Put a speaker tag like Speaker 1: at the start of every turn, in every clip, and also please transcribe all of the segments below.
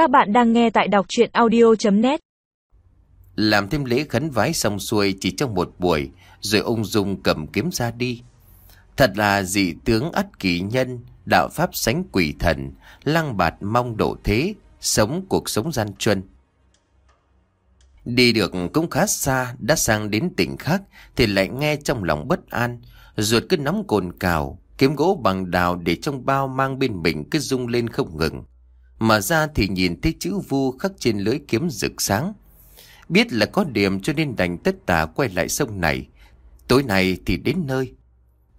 Speaker 1: Các bạn đang nghe tại đọc chuyện audio.net
Speaker 2: Làm thêm lễ khấn vái xong xuôi chỉ trong một buổi, rồi ung dung cầm kiếm ra đi. Thật là dị tướng ắt kỳ nhân, đạo pháp sánh quỷ thần, lăng bạt mong độ thế, sống cuộc sống gian truân. Đi được cũng khá xa, đã sang đến tỉnh khác, thì lại nghe trong lòng bất an, ruột cứ nóng cồn cào, kiếm gỗ bằng đào để trong bao mang bên mình cứ rung lên không ngừng. Mà ra thì nhìn thấy chữ vu khắc trên lưới kiếm rực sáng. Biết là có điểm cho nên đành tất tả quay lại sông này. Tối nay thì đến nơi.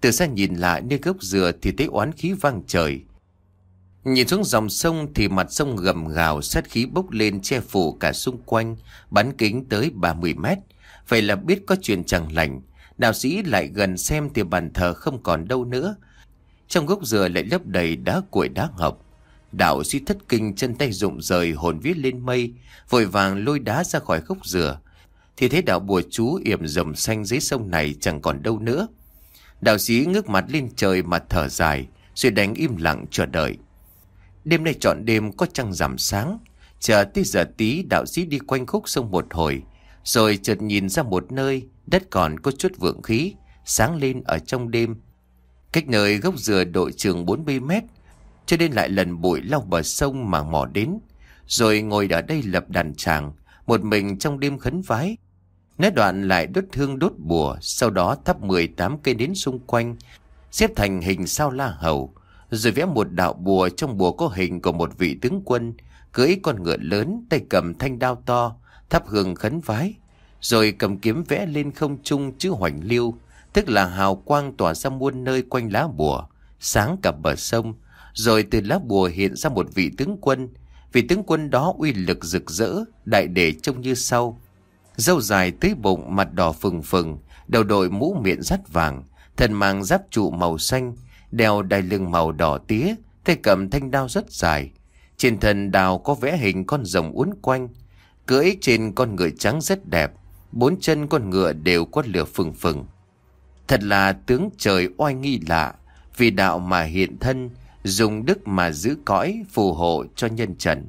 Speaker 2: Từ xa nhìn lại nơi gốc dừa thì thấy oán khí vang trời. Nhìn xuống dòng sông thì mặt sông gầm gào sát khí bốc lên che phủ cả xung quanh, bắn kính tới 30 mét. Vậy là biết có chuyện chẳng lành. Đạo sĩ lại gần xem thì bàn thờ không còn đâu nữa. Trong gốc dừa lại lấp đầy đá cuội đá ngọc. Đạo sĩ thất kinh chân tay rụng rời hồn viết lên mây, vội vàng lôi đá ra khỏi gốc dừa. Thì thấy đạo bùa chú yểm rầm xanh dưới sông này chẳng còn đâu nữa. Đạo sĩ ngước mặt lên trời mà thở dài, rồi đánh im lặng chờ đợi. Đêm nay trọn đêm có trăng giảm sáng, chờ tới giờ tí đạo sĩ đi quanh khúc sông một hồi, rồi chợt nhìn ra một nơi, đất còn có chút vượng khí, sáng lên ở trong đêm. Cách nơi gốc dừa độ trường 40 mét, cho nên lại lần bụi lau bờ sông mà mò đến, rồi ngồi ở đây lập đàn tràng, một mình trong đêm khấn vái. Nét đoạn lại đốt hương đốt bùa, sau đó thắp 18 cây đến xung quanh, xếp thành hình sao la hầu, rồi vẽ một đạo bùa trong bùa có hình của một vị tướng quân, cưỡi con ngựa lớn, tay cầm thanh đao to, thắp hương khấn vái, rồi cầm kiếm vẽ lên không trung chữ hoành liêu, tức là hào quang tỏa ra muôn nơi quanh lá bùa, sáng cả bờ sông, rồi từ lá bùa hiện ra một vị tướng quân, vị tướng quân đó uy lực rực rỡ, đại để trông như sau. Dâu dài tới bụng, mặt đỏ phừng phừng, đầu đội mũ miệng rắt vàng, thần mang giáp trụ màu xanh, đeo đai lưng màu đỏ tía, tay cầm thanh đao rất dài. Trên thân đào có vẽ hình con rồng uốn quanh, cưỡi trên con ngựa trắng rất đẹp, bốn chân con ngựa đều có lửa phừng phừng. Thật là tướng trời oai nghi lạ, vì đạo mà hiện thân, dùng đức mà giữ cõi, phù hộ cho nhân trần.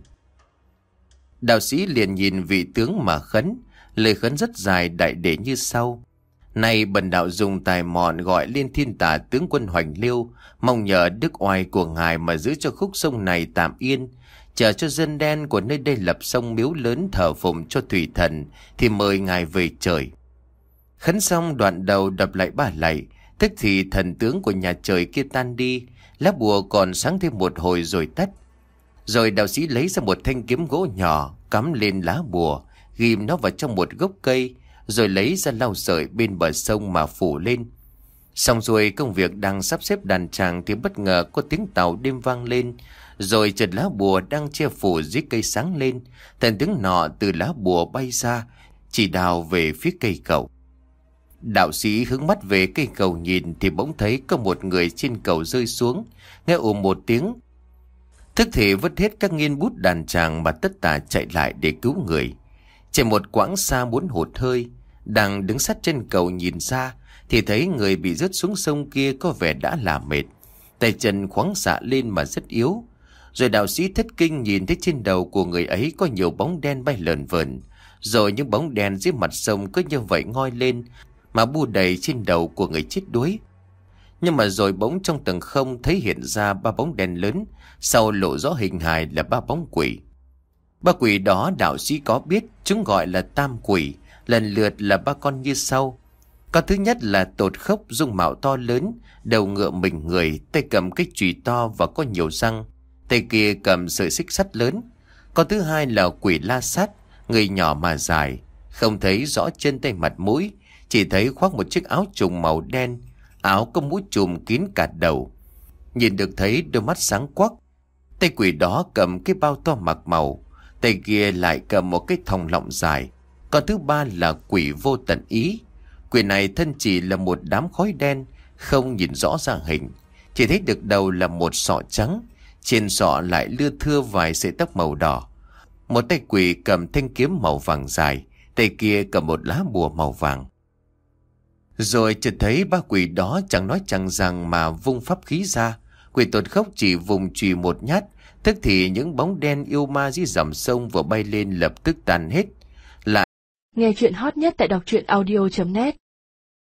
Speaker 2: Đạo sĩ liền nhìn vị tướng mà khấn, lời khấn rất dài đại để như sau. Này bần đạo dùng tài mọn gọi liên thiên tả tướng quân Hoành Liêu, mong nhờ đức oai của ngài mà giữ cho khúc sông này tạm yên, chờ cho dân đen của nơi đây lập sông miếu lớn thờ phụng cho thủy thần, thì mời ngài về trời. Khấn xong đoạn đầu đập lại ba lạy, tức thì thần tướng của nhà trời kia tan đi, lá bùa còn sáng thêm một hồi rồi tắt. Rồi đạo sĩ lấy ra một thanh kiếm gỗ nhỏ, cắm lên lá bùa, ghim nó vào trong một gốc cây, rồi lấy ra lau sợi bên bờ sông mà phủ lên. Xong rồi công việc đang sắp xếp đàn tràng thì bất ngờ có tiếng tàu đêm vang lên, rồi chợt lá bùa đang che phủ dưới cây sáng lên, thần tiếng nọ từ lá bùa bay ra, chỉ đào về phía cây cầu. Đạo sĩ hướng mắt về cây cầu nhìn thì bỗng thấy có một người trên cầu rơi xuống, nghe ồm một tiếng. Thức thì vứt hết các nghiên bút đàn tràng mà tất tả chạy lại để cứu người. Chạy một quãng xa muốn hụt hơi, đang đứng sát trên cầu nhìn ra thì thấy người bị rớt xuống sông kia có vẻ đã là mệt. Tay chân khoáng xạ lên mà rất yếu. Rồi đạo sĩ thất kinh nhìn thấy trên đầu của người ấy có nhiều bóng đen bay lờn vờn. Rồi những bóng đen dưới mặt sông cứ như vậy ngoi lên mà bu đầy trên đầu của người chết đuối. Nhưng mà rồi bỗng trong tầng không thấy hiện ra ba bóng đen lớn, sau lộ rõ hình hài là ba bóng quỷ. Ba quỷ đó đạo sĩ có biết, chúng gọi là tam quỷ, lần lượt là ba con như sau. Con thứ nhất là tột khốc dung mạo to lớn, đầu ngựa mình người, tay cầm cái chùy to và có nhiều răng, tay kia cầm sợi xích sắt lớn. Con thứ hai là quỷ la sắt, người nhỏ mà dài, không thấy rõ chân tay mặt mũi, chỉ thấy khoác một chiếc áo trùng màu đen, áo có mũ trùm kín cả đầu. Nhìn được thấy đôi mắt sáng quắc. Tay quỷ đó cầm cái bao to mặc màu, tay kia lại cầm một cái thòng lọng dài. Còn thứ ba là quỷ vô tận ý. Quỷ này thân chỉ là một đám khói đen, không nhìn rõ ra hình. Chỉ thấy được đầu là một sọ trắng, trên sọ lại lưa thưa vài sợi tóc màu đỏ. Một tay quỷ cầm thanh kiếm màu vàng dài, tay kia cầm một lá bùa màu vàng. Rồi chợt thấy ba quỷ đó chẳng nói chẳng rằng mà vung pháp khí ra. Quỷ tột khốc chỉ vùng trùy một nhát, Tức thì những bóng đen yêu ma dưới dòng sông vừa bay lên lập tức tan hết.
Speaker 3: Nghe chuyện hot nhất tại đọc truyện audio.net